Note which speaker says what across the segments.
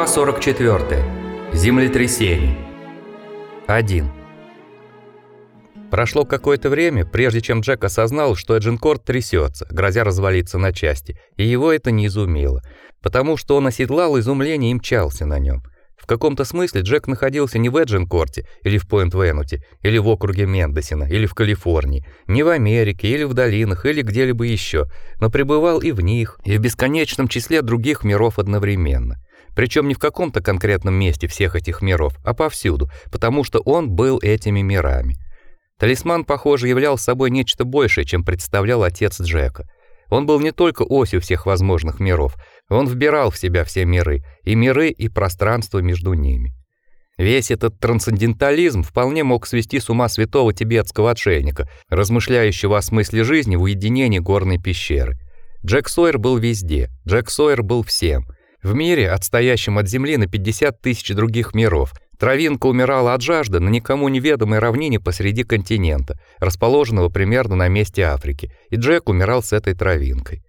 Speaker 1: Глава 44. Землетрясение.
Speaker 2: 1. Прошло какое-то время, прежде чем Джек осознал, что Эджинкорт трясется, грозя развалиться на части, и его это не изумило, потому что он оседлал изумление и мчался на нем. В каком-то смысле Джек находился не в Эджинкорте или в Пойнт-Венуте, или в округе Мендосина, или в Калифорнии, не в Америке или в долинах или где-либо еще, но пребывал и в них, и в бесконечном числе других миров одновременно. Причем не в каком-то конкретном месте всех этих миров, а повсюду, потому что он был этими мирами. Талисман, похоже, являл собой нечто большее, чем представлял отец Джека. Он был не только осью всех возможных миров, он вбирал в себя все миры, и миры, и пространство между ними. Весь этот трансцендентализм вполне мог свести с ума святого тибетского отшельника, размышляющего о смысле жизни в уединении горной пещеры. Джек Сойер был везде, Джек Сойер был всем — в мире, отстоящем от Земли на 50 тысяч других миров, травинка умирала от жажды на никому неведомой равнине посреди континента, расположенного примерно на месте Африки, и Джек умирал с этой травинкой.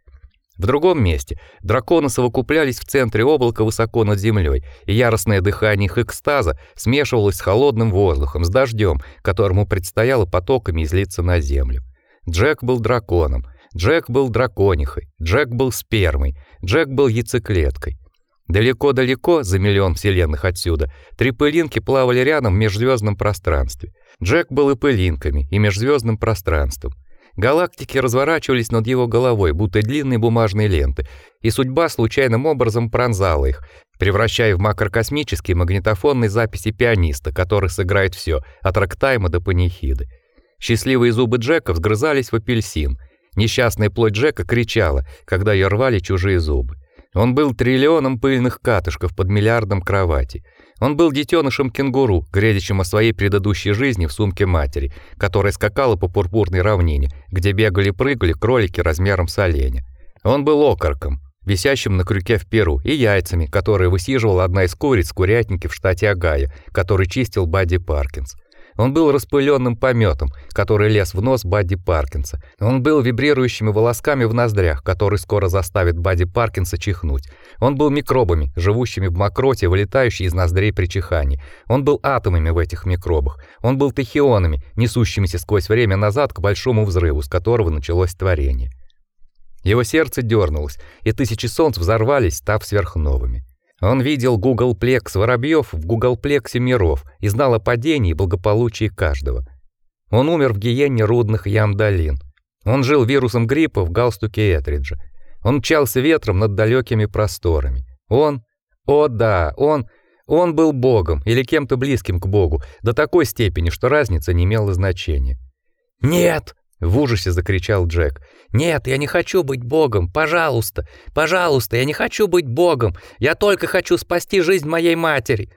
Speaker 2: В другом месте драконы совокуплялись в центре облака высоко над землей, и яростное дыхание их экстаза смешивалось с холодным воздухом, с дождем, которому предстояло потоками излиться на землю. Джек был драконом, Джек был драконихой, Джек был спермой, Джек был яйцеклеткой. Далеко-далеко, за миллион вселенных отсюда, три пылинки плавали рядом в межзвездном пространстве. Джек был и пылинками, и межзвездным пространством. Галактики разворачивались над его головой, будто длинные бумажные ленты, и судьба случайным образом пронзала их, превращая в макрокосмические магнитофонные записи пианиста, который сыграет все, от рактайма до панихиды. Счастливые зубы Джека взгрызались в апельсин. Несчастная плоть Джека кричала, когда ее рвали чужие зубы. Он был триллионом пыльных катышков под миллиардом кроватей. Он был детенышем кенгуру, грезящим о своей предыдущей жизни в сумке матери, которая скакала по пурпурной равнине, где бегали-прыгали кролики размером с оленя. Он был окорком, висящим на крюке в Перу, и яйцами, которые высиживала одна из куриц в курятнике в штате Огайо, который чистил Бадди Паркинс. Он был распыленным пометом, который лез в нос Бадди Паркинса. Он был вибрирующими волосками в ноздрях, который скоро заставит Бадди Паркинса чихнуть. Он был микробами, живущими в мокроте, вылетающими из ноздрей при чихании. Он был атомами в этих микробах. Он был тахионами, несущимися сквозь время назад к большому взрыву, с которого началось творение. Его сердце дернулось, и тысячи солнц взорвались, став сверхновыми. Он видел гуглплекс воробьев в гуглплексе миров и знал о падении и благополучии каждого. Он умер в гиене рудных ям долин. Он жил вирусом гриппа в галстуке Этриджа. Он мчался ветром над далекими просторами. Он, о да, он, он был богом или кем-то близким к богу до такой степени, что разница не имела значения. Нет, в ужасе закричал Джек. Нет, я не хочу быть богом. Пожалуйста, пожалуйста, я не хочу быть богом. Я только хочу спасти жизнь моей матери.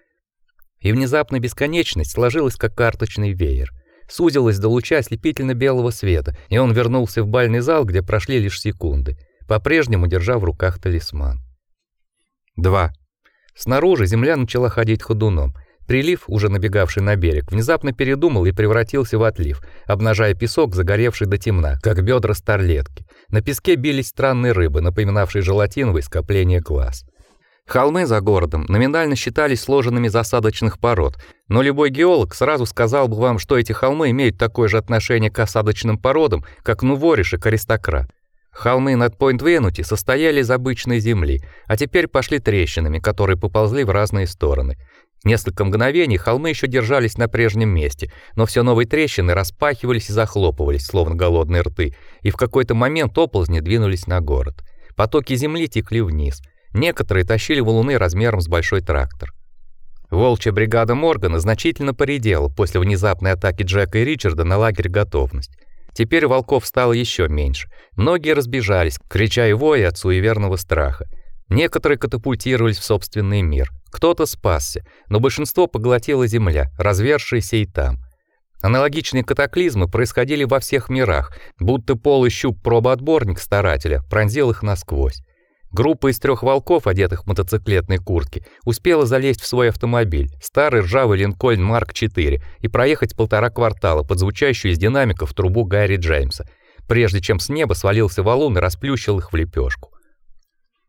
Speaker 2: И внезапно бесконечность сложилась как карточный веер. Сузилась до луча ослепительно-белого света, и он вернулся в бальный зал, где прошли лишь секунды, по-прежнему держа в руках талисман. 2. Снаружи земля начала ходить ходуном. Прилив, уже набегавший на берег, внезапно передумал и превратился в отлив, обнажая песок, загоревший до темна, как бедра старлетки. На песке бились странные рыбы, напоминавшие желатиновые скопления глаз. Холмы за городом номинально считались сложенными из осадочных пород, но любой геолог сразу сказал бы вам, что эти холмы имеют такое же отношение к осадочным породам, как Нувориш и к Аристократ. Холмы над Пойнт-Венути состояли из обычной земли, а теперь пошли трещинами, которые поползли в разные стороны. Несколько мгновений холмы еще держались на прежнем месте, но все новые трещины распахивались и захлопывались, словно голодные рты, и в какой-то момент оползни двинулись на город. Потоки земли текли вниз. Некоторые тащили валуны размером с большой трактор. Волчья бригада Моргана значительно поредела после внезапной атаки Джека и Ричарда на лагерь «Готовность». Теперь волков стало еще меньше. Многие разбежались, крича и воя от суеверного страха. Некоторые катапультировались в собственный мир. Кто-то спасся, но большинство поглотила земля, развершаяся и там. Аналогичные катаклизмы происходили во всех мирах, будто полый щуп пробоотборник старателя пронзил их насквозь. Группа из трех волков, одетых в мотоциклетные куртки, успела залезть в свой автомобиль, старый ржавый Линкольн Марк 4, и проехать полтора квартала под звучащую из динамиков трубу Гарри Джеймса, прежде чем с неба свалился валун и расплющил их в лепешку.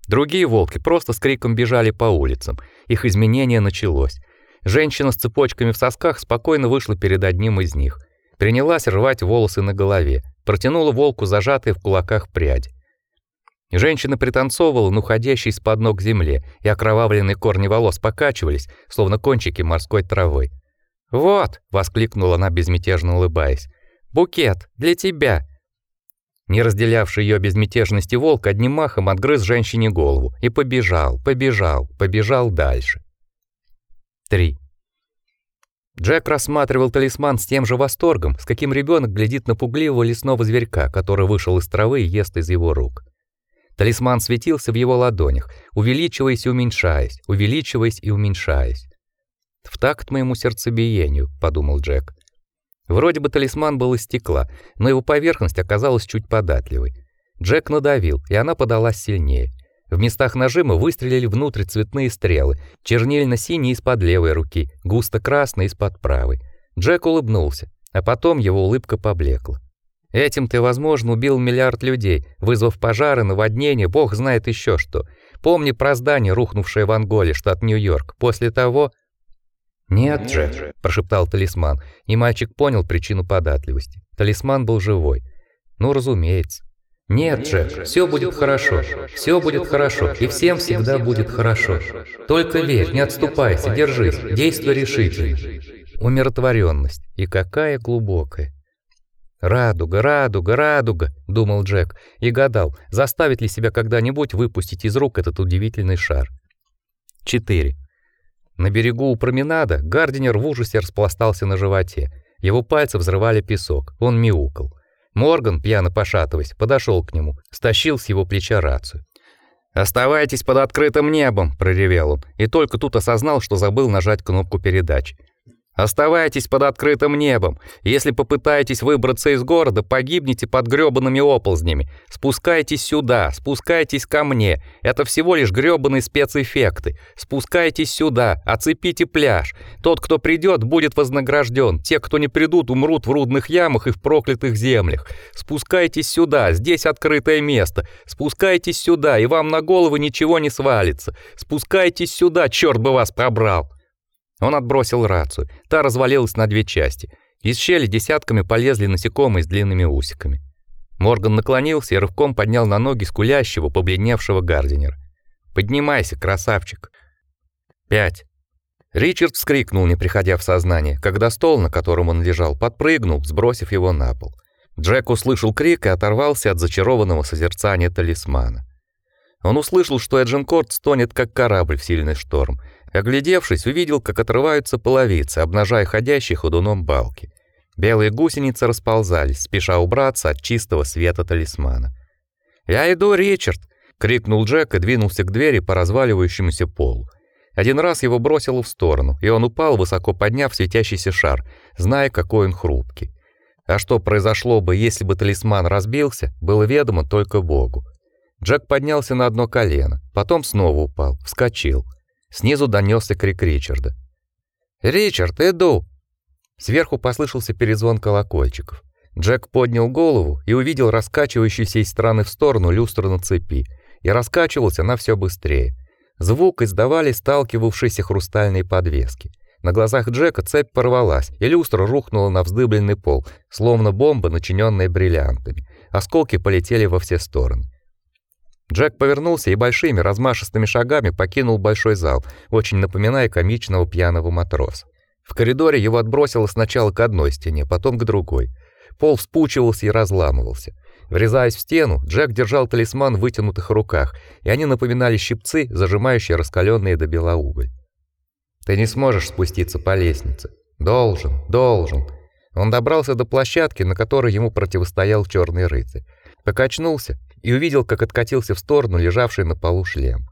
Speaker 2: Другие волки просто с криком бежали по улицам. Их изменение началось. Женщина с цепочками в сосках спокойно вышла перед одним из них. Принялась рвать волосы на голове, протянула волку зажатые в кулаках пряди. Женщина пританцовывала на уходящей из-под ног земле, и окровавленные корни волос покачивались, словно кончики морской травы. "Вот!" воскликнула она безмятежно улыбаясь. "Букет для тебя!" Не разделявший ее безмятежности волк одним махом отгрыз женщине голову и побежал, побежал, побежал дальше. 3. Джек рассматривал талисман с тем же восторгом, с каким ребенок глядит на пугливого лесного зверька, который вышел из травы и ест из его рук. Талисман светился в его ладонях, увеличиваясь и уменьшаясь, увеличиваясь и уменьшаясь. В такт моему сердцебиению, подумал Джек. Вроде бы талисман был из стекла, но его поверхность оказалась чуть податливой. Джек надавил, и она подалась сильнее. В местах нажима выстрелили внутрь цветные стрелы, чернильно-синие из-под левой руки, густо-красные из-под правой. Джек улыбнулся, а потом его улыбка поблекла. Этим ты, возможно, убил миллиард людей, вызвав пожары, наводнения, бог знает еще что. Помни про здание, рухнувшее в Анголе, штат Нью-Йорк. После того «Нет же», — прошептал талисман, и мальчик понял причину податливости. Талисман был живой. Ну, разумеется. «Нет, Джек, все будет хорошо, все будет хорошо, и всем всегда будет хорошо. Только верь, не отступайся, держись, действуй решительно». Умиротворенность, и какая глубокая. «Радуга, радуга, радуга», — думал Джек, и гадал, заставит ли себя когда-нибудь выпустить из рук этот удивительный шар. 4. На берегу у променада Гардинер в ужасе распластался на животе. Его пальцы взрывали песок. Он мяукал. Морган, пьяно пошатываясь, подошел к нему, стащил с его плеча рацию. «Оставайтесь под открытым небом!» — проревел он, и только тут осознал, что забыл нажать кнопку передачи. Оставайтесь под открытым небом. Если попытаетесь выбраться из города, погибнете под грёбаными оползнями. Спускайтесь сюда, спускайтесь ко мне. Это всего лишь грёбаные спецэффекты. Спускайтесь сюда, оцепите пляж. Тот, кто придёт, будет вознагражден. Те, кто не придут, умрут в рудных ямах и в проклятых землях. Спускайтесь сюда, здесь открытое место. Спускайтесь сюда, и вам на голову ничего не свалится. Спускайтесь сюда, чёрт бы вас пробрал. Он отбросил рацию. Та развалилась на две части. Из щели десятками полезли насекомые с длинными усиками. Морган наклонился и рывком поднял на ноги скулящего, побледневшего Гардинера. «Поднимайся, красавчик!» «Пять!» Ричард вскрикнул, не приходя в сознание, когда стол, на котором он лежал, подпрыгнул, сбросив его на пол. Джек услышал крик и оторвался от зачарованного созерцания талисмана. Он услышал, что Эдженкорт стонет, как корабль в сильный шторм, Оглядевшись, увидел, как отрываются половицы, обнажая ходящие ходуном балки. Белые гусеницы расползались, спеша убраться от чистого света талисмана. "Я иду, Ричард!" крикнул Джек и двинулся к двери по разваливающемуся полу. Один раз его бросило в сторону, и он упал, высоко подняв светящийся шар, зная, какой он хрупкий. А что произошло бы, если бы талисман разбился, было ведомо только Богу. Джек поднялся на одно колено, потом снова упал, вскочил. Снизу донесся крик Ричарда. «Ричард, иду!» Сверху послышался перезвон колокольчиков. Джек поднял голову и увидел раскачивающуюся из стороны в сторону люстру на цепи, и раскачивался она все быстрее. Звук издавали сталкивавшиеся хрустальные подвески. На глазах Джека цепь порвалась, и люстра рухнула на вздыбленный пол, словно бомба, начиненная бриллиантами. Осколки полетели во все стороны. Джек повернулся и большими размашистыми шагами покинул большой зал, очень напоминая комичного пьяного матроса. В коридоре его отбросило сначала к одной стене, потом к другой. Пол вспучивался и разламывался. Врезаясь в стену, Джек держал талисман в вытянутых руках, и они напоминали щипцы, зажимающие раскаленные до бела уголь. Ты не сможешь спуститься по лестнице. Должен, должен. Он добрался до площадки, на которой ему противостоял черный рыцарь. Покачнулся и увидел, как откатился в сторону лежавший на полу шлем.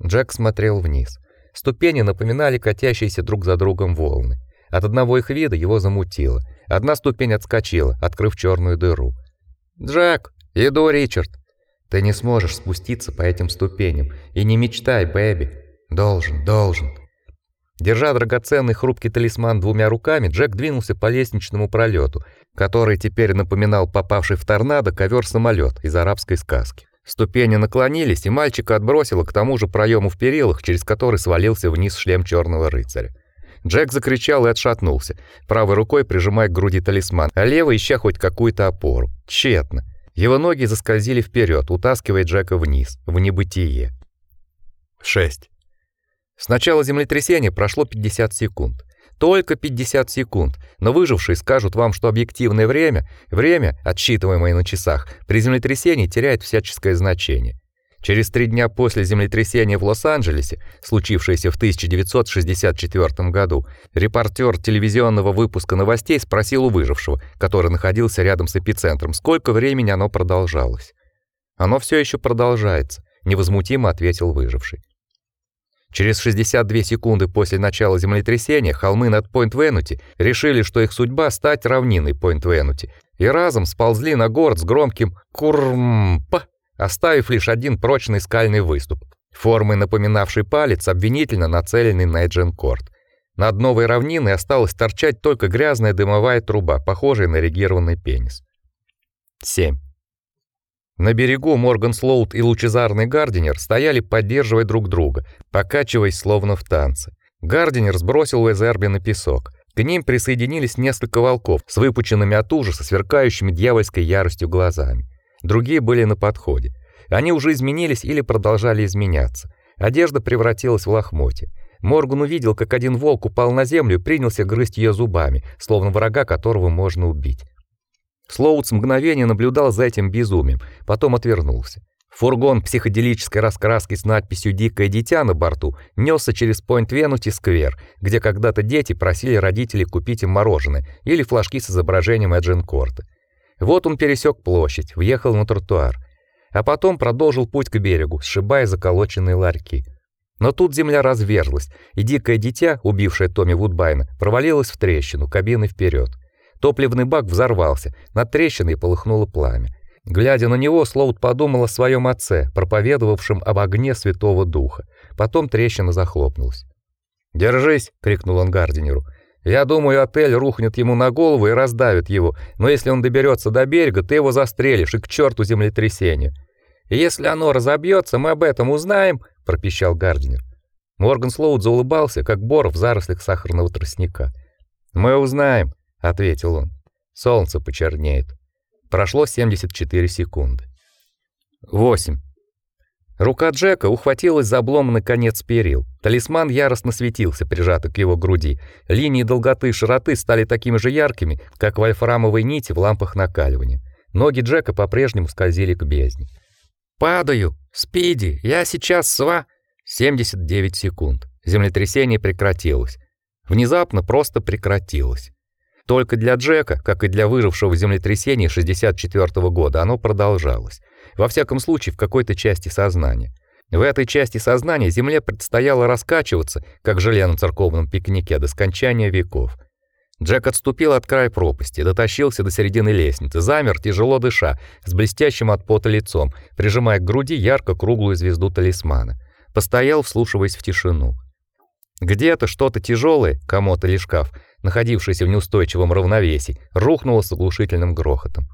Speaker 2: Джек смотрел вниз. Ступени напоминали катящиеся друг за другом волны. От одного их вида его замутило. Одна ступень отскочила, открыв черную дыру. "Джек, иду, Ричард. Ты не сможешь спуститься по этим ступеням, и не мечтай, бэби. Должен, должен". Держа драгоценный хрупкий талисман двумя руками, Джек двинулся по лестничному пролету, который теперь напоминал попавший в торнадо ковер самолет из арабской сказки. Ступени наклонились, и мальчика отбросило к тому же проему в перилах, через который свалился вниз шлем черного рыцаря. Джек закричал и отшатнулся, правой рукой прижимая к груди талисман, а левой ища хоть какую-то опору. Тщетно. Его ноги заскользили вперед, утаскивая Джека вниз, в небытие. 6. С начала землетрясения прошло 50 секунд. Только 50 секунд, но выжившие скажут вам, что объективное время, время, отсчитываемое на часах, при землетрясении теряет всяческое значение. Через три дня после землетрясения в Лос-Анджелесе, случившееся в 1964 году, репортер телевизионного выпуска новостей спросил у выжившего, который находился рядом с эпицентром, сколько времени оно продолжалось. «Оно все еще продолжается», — невозмутимо ответил выживший. Через 62 секунды после начала землетрясения холмы над Пойнт-Венути решили, что их судьба стать равниной Пойнт-Венути, и разом сползли на город с громким «курмпа», оставив лишь один прочный скальный выступ, формой напоминавший палец, обвинительно нацеленный на Эдженкорт. Над новой равниной осталась торчать только грязная дымовая труба, похожая на регированный пенис. 7. На берегу Морган Слоут и лучезарный Гардинер стояли, поддерживая друг друга, покачиваясь словно в танце. Гардинер сбросил Уэзерби на песок. К ним присоединились несколько волков с выпученными от ужаса, сверкающими дьявольской яростью глазами другие были на подходе. Они уже изменились или продолжали изменяться. Одежда превратилась в лохмотья. Морган увидел, как один волк упал на землю и принялся грызть ее зубами, словно врага, которого можно убить. Слоутс мгновение наблюдал за этим безумием, потом отвернулся. Фургон психоделической раскраски с надписью «Дикое дитя» на борту несся через Пойнт-Венути сквер, где когда-то дети просили родителей купить им мороженое или флажки с изображением Эдженкорта. Вот он пересек площадь, въехал на тротуар, а потом продолжил путь к берегу, сшибая заколоченные ларьки. Но тут земля разверзлась, и дикое дитя, убившее Томми Вудбайна, провалилось в трещину, кабиной вперед. Топливный бак взорвался, над трещиной полыхнуло пламя. Глядя на него, Слоут подумал о своем отце, проповедовавшем об огне Святого Духа. Потом трещина захлопнулась. "Держись", крикнул он Гардинеру. Я думаю, отель рухнет ему на голову и раздавит его, но если он доберется до берега, ты его застрелишь и к черту землетрясение. Если оно разобьется, мы об этом узнаем, пропищал Гардинер. Морган Слоуд заулыбался, как бор в зарослях сахарного тростника. Мы узнаем, ответил он. Солнце почернеет. Прошло 74 секунды. 8. Рука Джека ухватилась за обломанный конец перил. Талисман яростно светился, прижатый к его груди. Линии долготы и широты стали такими же яркими, как вольфрамовые нити в лампах накаливания. Ноги Джека по-прежнему скользили к бездне. «Падаю! Спиди! Я сейчас сва...» 79 секунд. Землетрясение прекратилось. Внезапно просто прекратилось. Только для Джека, как и для выжившего в землетрясении 64 -го года, оно продолжалось во всяком случае в какой-то части сознания. В этой части сознания Земле предстояло раскачиваться, как желе на церковном пикнике до скончания веков. Джек отступил от края пропасти, дотащился до середины лестницы, замер, тяжело дыша, с блестящим от пота лицом, прижимая к груди ярко-круглую звезду талисмана. Постоял, вслушиваясь в тишину. Где-то что-то тяжелое, комод или шкаф, находившийся в неустойчивом равновесии, рухнуло с оглушительным грохотом.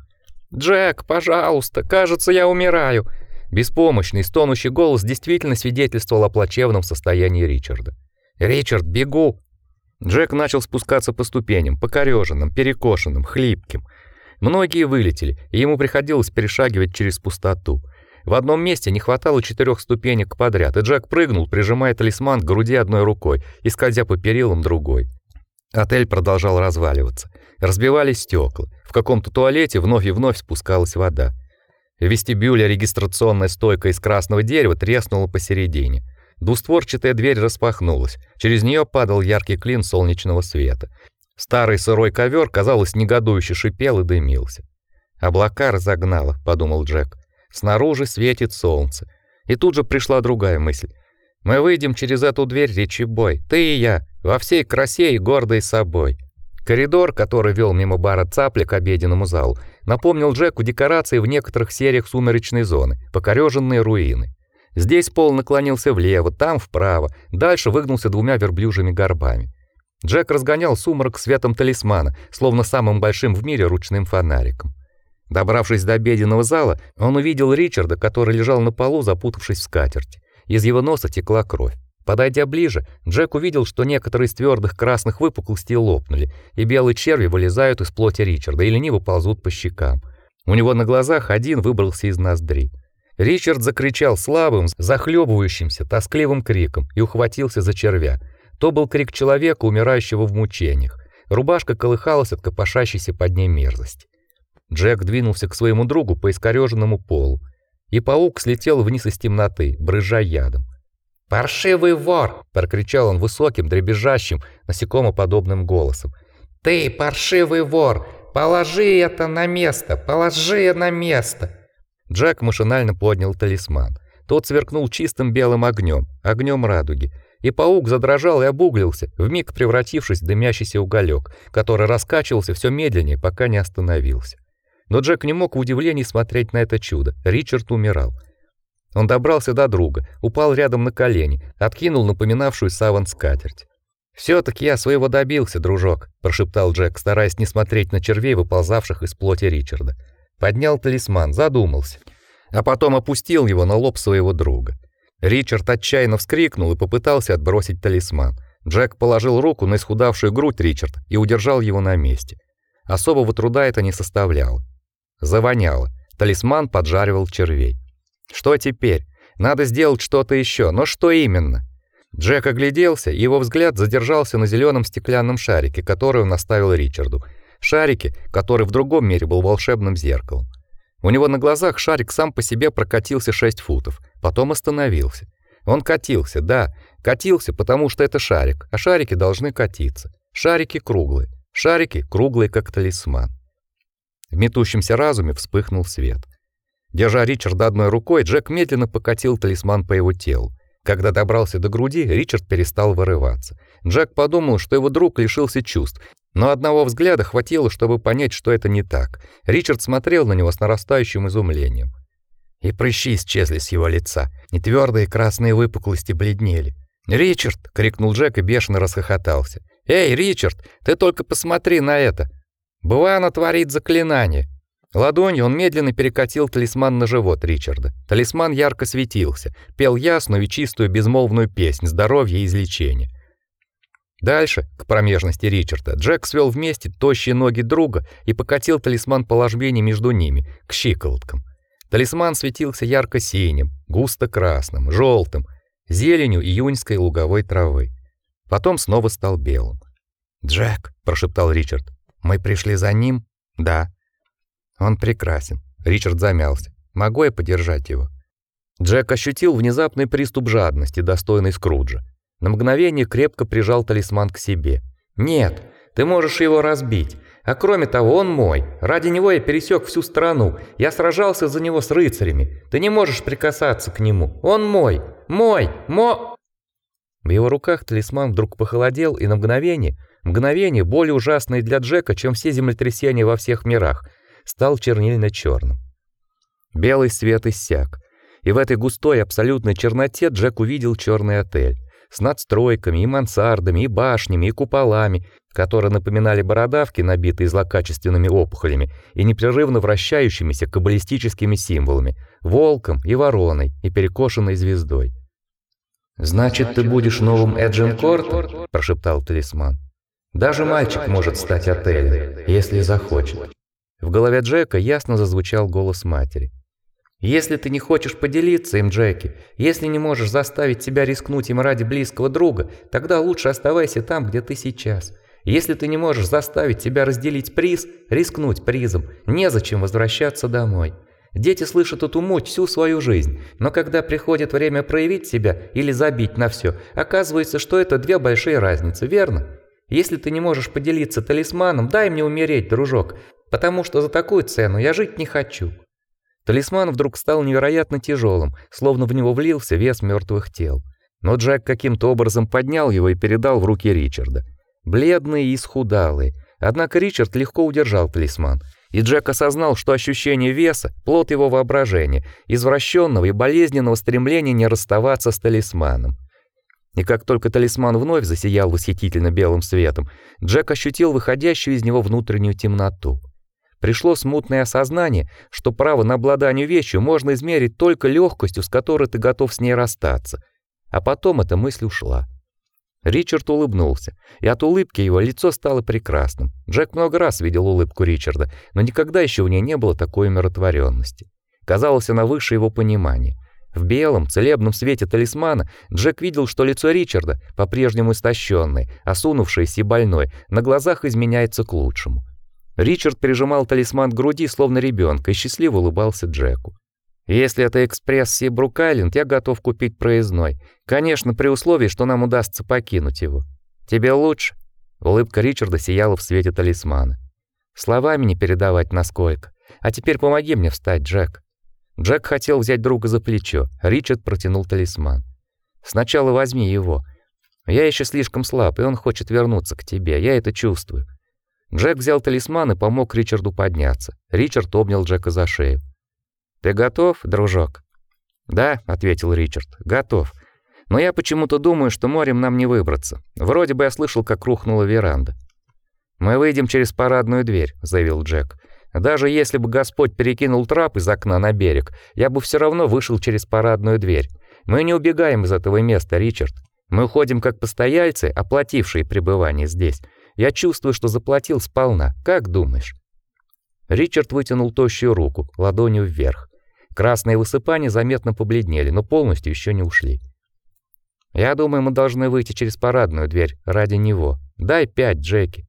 Speaker 2: «Джек, пожалуйста, кажется, я умираю!» Беспомощный, стонущий голос действительно свидетельствовал о плачевном состоянии Ричарда. «Ричард, бегу!» Джек начал спускаться по ступеням, покореженным, перекошенным, хлипким. Многие вылетели, и ему приходилось перешагивать через пустоту. В одном месте не хватало четырех ступенек подряд, и Джек прыгнул, прижимая талисман к груди одной рукой и скользя по перилам другой. Отель продолжал разваливаться. Разбивались стекла. В каком-то туалете вновь и вновь спускалась вода. В вестибюле регистрационная стойка из красного дерева треснула посередине. Двустворчатая дверь распахнулась. Через нее падал яркий клин солнечного света. Старый сырой ковер, казалось, негодующе шипел и дымился. Облака разогнало, подумал Джек. Снаружи светит солнце. И тут же пришла другая мысль. Мы выйдем через эту дверь, речи бой. Ты и я, во всей красе и гордой собой. Коридор, который вел мимо бара Цапли к обеденному залу, напомнил Джеку декорации в некоторых сериях сумеречной зоны, покореженные руины. Здесь пол наклонился влево, там вправо, дальше выгнулся двумя верблюжьими горбами. Джек разгонял сумрак светом талисмана, словно самым большим в мире ручным фонариком. Добравшись до обеденного зала, он увидел Ричарда, который лежал на полу, запутавшись в скатерть. Из его носа текла кровь. Подойдя ближе, Джек увидел, что некоторые из твердых красных выпуклостей лопнули, и белые черви вылезают из плоти Ричарда и лениво ползут по щекам. У него на глазах один выбрался из ноздри. Ричард закричал слабым, захлебывающимся, тоскливым криком и ухватился за червя. То был крик человека, умирающего в мучениях. Рубашка колыхалась от копошащейся под ней мерзости. Джек двинулся к своему другу по искореженному полу, и паук слетел вниз из темноты, брызжа ядом.
Speaker 3: «Паршивый вор!» — прокричал он высоким, дребезжащим, насекомоподобным голосом. «Ты, паршивый вор! Положи это на место! Положи на место!»
Speaker 2: Джек машинально поднял талисман. Тот сверкнул чистым белым огнем, огнем радуги, и паук задрожал и обуглился, вмиг превратившись в дымящийся уголек, который раскачивался все медленнее, пока не остановился. Но Джек не мог в удивлении смотреть на это чудо. Ричард умирал. Он добрался до друга, упал рядом на колени, откинул напоминавшую саван скатерть. все таки я своего добился, дружок", прошептал Джек, стараясь не смотреть на червей, выползавших из плоти Ричарда. Поднял талисман, задумался, а потом опустил его на лоб своего друга. Ричард отчаянно вскрикнул и попытался отбросить талисман. Джек положил руку на исхудавшую грудь Ричарда и удержал его на месте. Особого труда это не составляло. Завоняло. Талисман поджаривал червей. Что теперь? Надо сделать что-то еще, но что именно? Джек огляделся, и его взгляд задержался на зеленом стеклянном шарике, который он оставил Ричарду. Шарике, который в другом мире был волшебным зеркалом. У него на глазах шарик сам по себе прокатился 6 футов, потом остановился. Он катился, да, катился, потому что это шарик, а шарики должны катиться. Шарики круглые, шарики круглые, как талисман. В метущемся разуме вспыхнул свет. Держа Ричарда одной рукой, Джек медленно покатил талисман по его телу. Когда добрался до груди, Ричард перестал вырываться. Джек подумал, что его друг лишился чувств, но одного взгляда хватило, чтобы понять, что это не так. Ричард смотрел на него с нарастающим изумлением. И прыщи исчезли с его лица, и твердые красные выпуклости бледнели. "Ричард!" крикнул Джек и бешено расхохотался. "Эй, Ричард, ты только посмотри на это. Бывано творит заклинание. Ладонью он медленно перекатил талисман на живот Ричарда. Талисман ярко светился, пел ясную и чистую безмолвную песнь здоровья и излечения. Дальше, к промежности Ричарда, Джек свел вместе тощие ноги друга и покатил талисман по ложбине между ними, к щиколоткам. Талисман светился ярко-синим, густо-красным, желтым, зеленью июньской луговой травы. Потом снова стал белым. "Джек", прошептал Ричард. "Мы пришли за ним?" "Да". Он прекрасен. Ричард замялся. Могу я подержать его? Джек ощутил внезапный приступ жадности, достойный Скруджа. На мгновение крепко прижал талисман к себе. Нет, ты можешь его разбить. А кроме того, он мой. Ради него я пересек всю страну. Я сражался за него с рыцарями. Ты не можешь прикасаться к нему. Он мой. Мой. Мо В его руках талисман вдруг похолодел, и на мгновение, мгновение более ужасное для Джека, чем все землетрясения во всех мирах, стал чернильно черным Белый свет иссяк, и в этой густой абсолютной черноте Джек увидел черный отель с надстройками и мансардами, и башнями, и куполами, которые напоминали бородавки, набитые злокачественными опухолями и непрерывно вращающимися каббалистическими символами, волком и вороной и перекошенной звездой. «Значит, ты будешь новым Эджинкорт?» – прошептал талисман. «Даже мальчик может стать отелем, если захочет». В голове Джека ясно зазвучал голос матери. Если ты не хочешь поделиться им, Джеки, если не можешь заставить себя рискнуть им ради близкого друга, тогда лучше оставайся там, где ты сейчас. Если ты не можешь заставить себя разделить приз, рискнуть призом, незачем возвращаться домой. Дети слышат эту муть всю свою жизнь, но когда приходит время проявить себя или забить на все, оказывается, что это две большие разницы, верно? Если ты не можешь поделиться талисманом, дай мне умереть, дружок потому что за такую цену я жить не хочу. Талисман вдруг стал невероятно тяжелым, словно в него влился вес мертвых тел. Но Джек каким-то образом поднял его и передал в руки Ричарда. Бледный и исхудалый, однако Ричард легко удержал талисман. И Джек осознал, что ощущение веса плод его воображения, извращенного и болезненного стремления не расставаться с талисманом. И как только талисман вновь засиял восхитительно белым светом, Джек ощутил выходящую из него внутреннюю темноту. пришло смутное осознание, что право на обладание вещью можно измерить только легкостью, с которой ты готов с ней расстаться. А потом эта мысль ушла. Ричард улыбнулся, и от улыбки его лицо стало прекрасным. Джек много раз видел улыбку Ричарда, но никогда еще в ней не было такой умиротворенности. Казалось, она выше его понимания. В белом, целебном свете талисмана Джек видел, что лицо Ричарда, по-прежнему истощенное, осунувшееся и больное, на глазах изменяется к лучшему. Ричард прижимал талисман к груди, словно ребенка, и счастливо улыбался Джеку. Если это экспресс Сибрук-Айленд, я готов купить проездной. Конечно, при условии, что нам удастся покинуть его. Тебе лучше? Улыбка Ричарда сияла в свете талисмана. Словами не передавать насколько. А теперь помоги мне встать, Джек. Джек хотел взять друга за плечо. Ричард протянул талисман. Сначала возьми его. Я еще слишком слаб, и он хочет вернуться к тебе. Я это чувствую. Джек взял талисман и помог Ричарду подняться. Ричард обнял Джека за шею. Ты готов, дружок? Да, ответил Ричард. Готов. Но я почему-то думаю, что морем нам не выбраться. Вроде бы я слышал, как рухнула веранда. Мы выйдем через парадную дверь, заявил Джек. Даже если бы Господь перекинул трап из окна на берег, я бы все равно вышел через парадную дверь. Мы не убегаем из этого места, Ричард. Мы уходим как постояльцы, оплатившие пребывание здесь. Я чувствую, что заплатил сполна. Как думаешь? Ричард вытянул тощую руку, ладонью вверх. Красные высыпания заметно побледнели, но полностью еще не ушли. Я думаю, мы должны выйти через парадную дверь ради него. Дай пять, Джеки.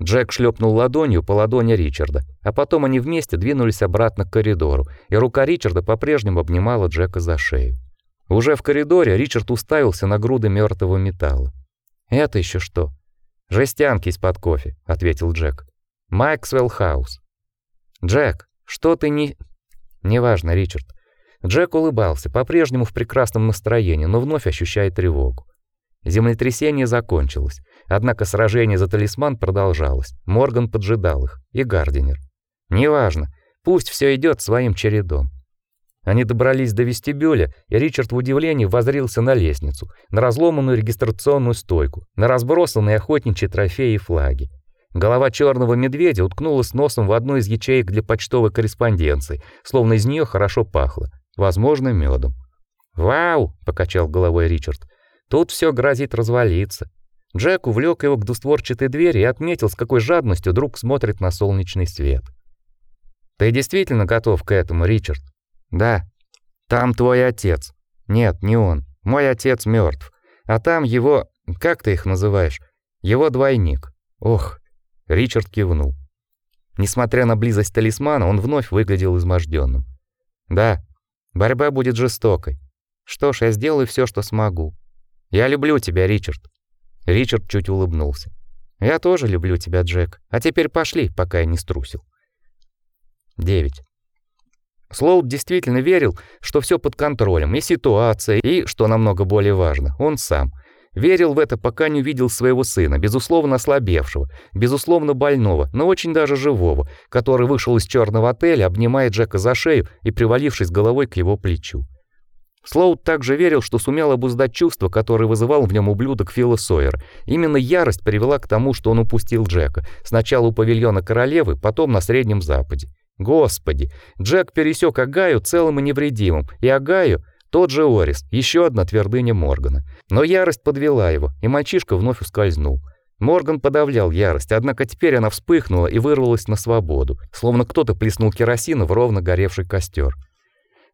Speaker 2: Джек шлепнул ладонью по ладони Ричарда, а потом они вместе двинулись обратно к коридору, и рука Ричарда по-прежнему обнимала Джека за шею. Уже в коридоре Ричард уставился на груды мертвого металла. Это еще что? Жестянки из-под кофе, ответил Джек. Максвелл Хаус. Джек, что ты не Неважно, Ричард. Джек улыбался, по-прежнему в прекрасном настроении, но вновь ощущая тревогу. Землетрясение закончилось, однако сражение за талисман продолжалось. Морган поджидал их, и Гардинер. Неважно, пусть все идет своим чередом. Они добрались до вестибюля, и Ричард в удивлении воззрился на лестницу, на разломанную регистрационную стойку, на разбросанные охотничьи трофеи и флаги. Голова черного медведя уткнулась носом в одну из ячеек для почтовой корреспонденции, словно из нее хорошо пахло, возможно, медом. "Вау", покачал головой Ричард. "Тут все грозит развалиться". Джек увлек его к двустворчатой двери и отметил, с какой жадностью друг смотрит на солнечный свет. "Ты действительно готов к этому, Ричард?" "Да. Там твой отец. Нет, не он. Мой отец мертв. А там его, как ты их называешь? Его двойник. Ох, Ричард кивнул. Несмотря на близость талисмана, он вновь выглядел изможденным. Да, борьба будет жестокой. Что ж, я сделаю все, что смогу. Я люблю тебя, Ричард. Ричард чуть улыбнулся. Я тоже люблю тебя, Джек. А теперь пошли, пока я не струсил. 9. Слоуд действительно верил, что все под контролем, и ситуация, и, что намного более важно, он сам. Верил в это, пока не увидел своего сына, безусловно ослабевшего, безусловно больного, но очень даже живого, который вышел из черного отеля, обнимая Джека за шею и привалившись головой к его плечу. Слоуд также верил, что сумел обуздать чувства, которые вызывал в нем ублюдок Фила Сойера. Именно ярость привела к тому, что он упустил Джека, сначала у павильона королевы, потом на Среднем Западе. Господи, Джек пересек Агаю целым и невредимым, и Агаю тот же Орис, еще одна твердыня Моргана. Но ярость подвела его, и мальчишка вновь ускользнул. Морган подавлял ярость, однако теперь она вспыхнула и вырвалась на свободу, словно кто-то плеснул керосина в ровно горевший костер.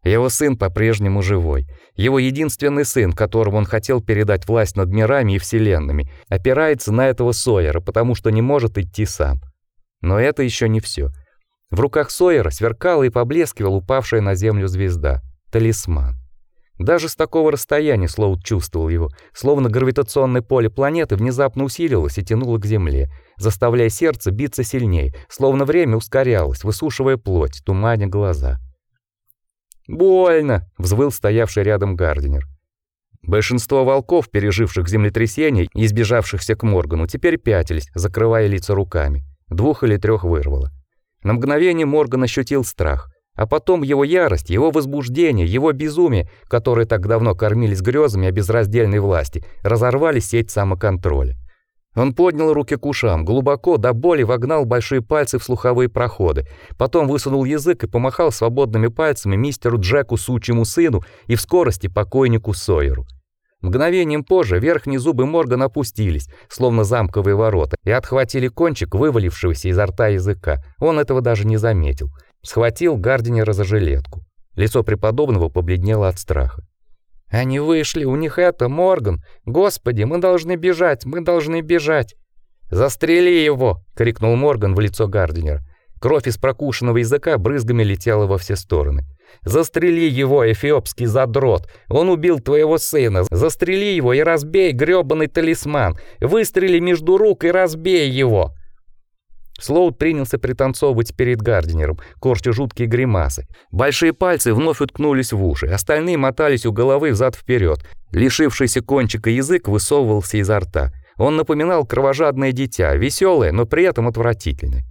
Speaker 2: Его сын по-прежнему живой. Его единственный сын, которому он хотел передать власть над мирами и вселенными, опирается на этого Сойера, потому что не может идти сам. Но это еще не все. В руках Сойера сверкала и поблескивала упавшая на землю звезда талисман. Даже с такого расстояния Слоуд чувствовал его, словно гравитационное поле планеты внезапно усилилось и тянуло к Земле, заставляя сердце биться сильнее, словно время ускорялось, высушивая плоть, туманя глаза. «Больно!» — взвыл стоявший рядом Гардинер. Большинство волков, переживших землетрясение и избежавшихся к Моргану, теперь пятились, закрывая лица руками. Двух или трех вырвало. На мгновение Морган ощутил страх — а потом его ярость, его возбуждение, его безумие, которые так давно кормились грезами о безраздельной власти, разорвали сеть самоконтроля. Он поднял руки к ушам, глубоко до боли вогнал большие пальцы в слуховые проходы, потом высунул язык и помахал свободными пальцами мистеру Джеку сучьему сыну и в скорости покойнику Сойеру. Мгновением позже верхние зубы Моргана опустились, словно замковые ворота, и отхватили кончик вывалившегося изо рта языка. Он этого даже не заметил. Схватил Гардинера за жилетку. Лицо преподобного побледнело от страха. Они вышли, у них это Морган. Господи, мы должны бежать, мы должны бежать. Застрели его, крикнул Морган в лицо Гардинера. Кровь из прокушенного языка брызгами летела во все стороны. Застрели его, эфиопский задрот. Он убил твоего сына. Застрели его и разбей грёбаный талисман. Выстрели между рук и разбей его. Слоуд принялся пританцовывать перед Гардинером, корча жуткие гримасы. Большие пальцы вновь уткнулись в уши, остальные мотались у головы взад вперед. Лишившийся кончика язык высовывался изо рта. Он напоминал кровожадное дитя, веселое, но при этом отвратительное.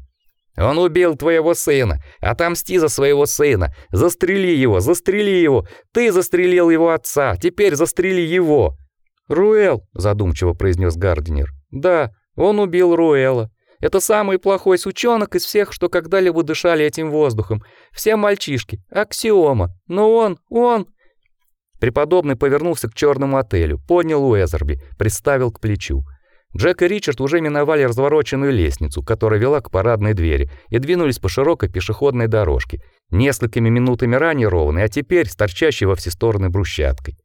Speaker 2: Он убил твоего сына. Отомсти за своего сына. Застрели его, застрели его. Ты застрелил его отца. Теперь застрели его. Руэл, задумчиво произнес Гардинер. Да, он убил Руэла. Это самый плохой сучонок из всех, что когда-либо дышали этим воздухом. Все мальчишки. Аксиома. Но он, он... Преподобный повернулся к черному отелю, поднял Уэзерби, приставил к плечу. Джек и Ричард уже миновали развороченную лестницу, которая вела к парадной двери, и двинулись по широкой пешеходной дорожке, несколькими минутами ранее ровной, а теперь с торчащей во все стороны брусчаткой.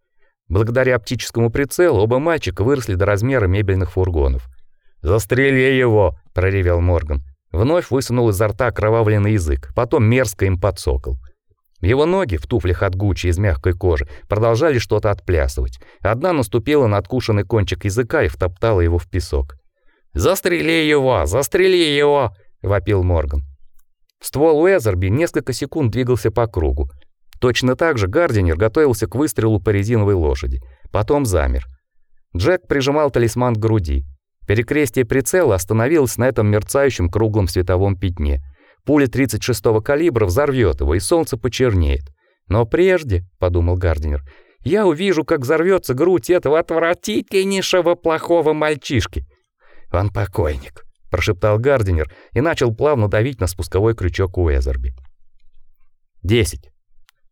Speaker 2: Благодаря оптическому прицелу оба мальчика выросли до размера мебельных фургонов. «Застрели его!» — проревел Морган. Вновь высунул изо рта кровавленный язык, потом мерзко им подсокол. Его ноги в туфлях от Гуччи из мягкой кожи продолжали что-то отплясывать. Одна наступила на откушенный кончик языка и втоптала его в песок. «Застрели его! Застрели его!» — вопил Морган. Ствол Уэзерби несколько секунд двигался по кругу. Точно так же Гардинер готовился к выстрелу по резиновой лошади. Потом замер. Джек прижимал талисман к груди. Перекрестие прицела остановилось на этом мерцающем круглом световом пятне. Пуля 36-го калибра взорвет его, и солнце почернеет. Но прежде, подумал Гардинер, я увижу, как взорвется грудь этого отвратительнейшего плохого мальчишки. Он покойник, прошептал Гардинер и начал плавно давить на спусковой крючок Уэзерби. 10.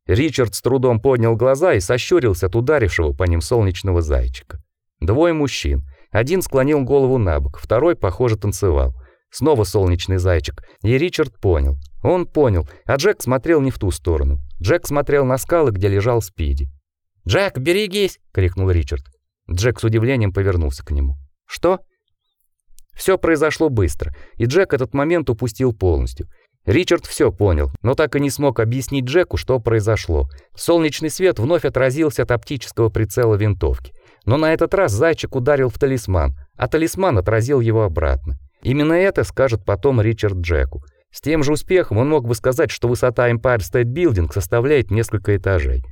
Speaker 2: Ричард с трудом поднял глаза и сощурился от ударившего по ним солнечного зайчика. Двое мужчин. Один склонил голову набок, второй, похоже, танцевал. Снова солнечный зайчик. И Ричард понял. Он понял, а Джек смотрел не в ту сторону. Джек смотрел на скалы, где лежал Спиди. «Джек, берегись!» — крикнул Ричард. Джек с удивлением повернулся к нему. «Что?» Все произошло быстро, и Джек этот момент упустил полностью. Ричард все понял, но так и не смог объяснить Джеку, что произошло. Солнечный свет вновь отразился от оптического прицела винтовки. Но на этот раз зайчик ударил в талисман, а талисман отразил его обратно. Именно это скажет потом Ричард Джеку. С тем же успехом он мог бы сказать, что высота Empire State Building составляет несколько этажей.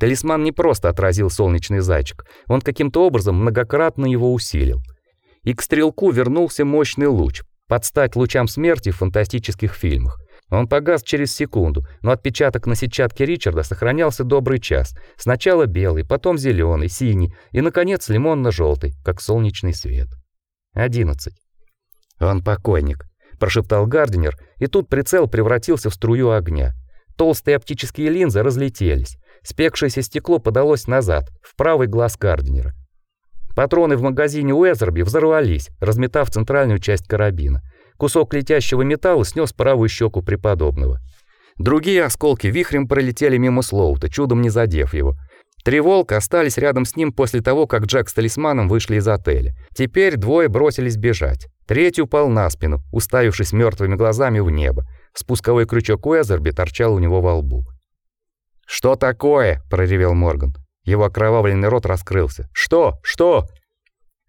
Speaker 2: Талисман не просто отразил солнечный зайчик, он каким-то образом многократно его усилил. И к стрелку вернулся мощный луч, под стать лучам смерти в фантастических фильмах. Он погас через секунду, но отпечаток на сетчатке Ричарда сохранялся добрый час. Сначала белый, потом зеленый, синий и наконец лимонно желтый как солнечный свет. 11. Он покойник, прошептал Гардинер, и тут прицел превратился в струю огня. Толстые оптические линзы разлетелись. Спекшееся стекло подалось назад, в правый глаз Гардинера. Патроны в магазине Уэзерби взорвались, разметав центральную часть карабина. Кусок летящего металла снес правую щеку преподобного. Другие осколки вихрем пролетели мимо Слоута, чудом не задев его. Три волка остались рядом с ним после того, как Джек с талисманом вышли из отеля. Теперь двое бросились бежать. Третий упал на спину, уставившись мертвыми глазами в небо. Спусковой крючок Уэзерби торчал у него во лбу. «Что такое?» – проревел Морган. Его окровавленный рот раскрылся. «Что? Что?»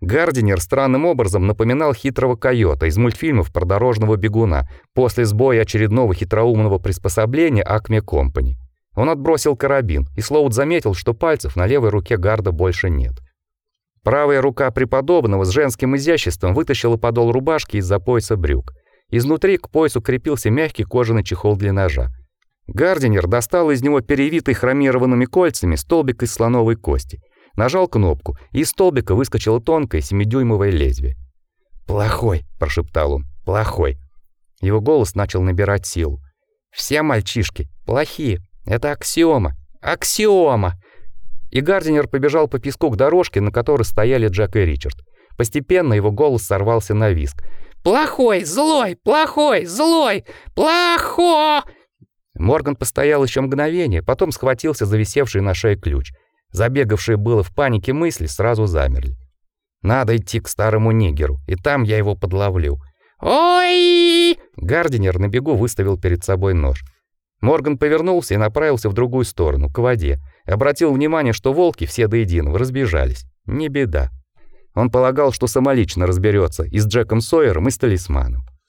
Speaker 2: Гардинер странным образом напоминал хитрого койота из мультфильмов про дорожного бегуна после сбоя очередного хитроумного приспособления Acme Company. Он отбросил карабин, и Слоуд заметил, что пальцев на левой руке Гарда больше нет. Правая рука преподобного с женским изяществом вытащила подол рубашки из-за пояса брюк. Изнутри к поясу крепился мягкий кожаный чехол для ножа. Гардинер достал из него перевитый хромированными кольцами столбик из слоновой кости. Нажал кнопку, и из столбика выскочило тонкое семидюймовое лезвие.
Speaker 3: «Плохой», – прошептал он, – «плохой».
Speaker 2: Его голос начал набирать силу.
Speaker 3: «Все мальчишки плохие. Это аксиома. Аксиома!»
Speaker 2: И Гардинер побежал по песку к дорожке, на которой стояли Джек и Ричард. Постепенно его голос сорвался на визг.
Speaker 3: «Плохой, злой, плохой, злой, плохо!»
Speaker 2: Морган постоял еще мгновение, потом схватился за висевший на шее ключ. Забегавшие было в панике мысли сразу замерли. Надо идти к старому нигеру, и там я его подловлю.
Speaker 3: «Ой!»
Speaker 2: Гардинер на бегу выставил перед собой нож. Морган повернулся и направился в другую сторону, к воде. Обратил внимание, что волки все до единого разбежались. Не беда. Он полагал, что самолично разберется и с Джеком Сойером, и с талисманом.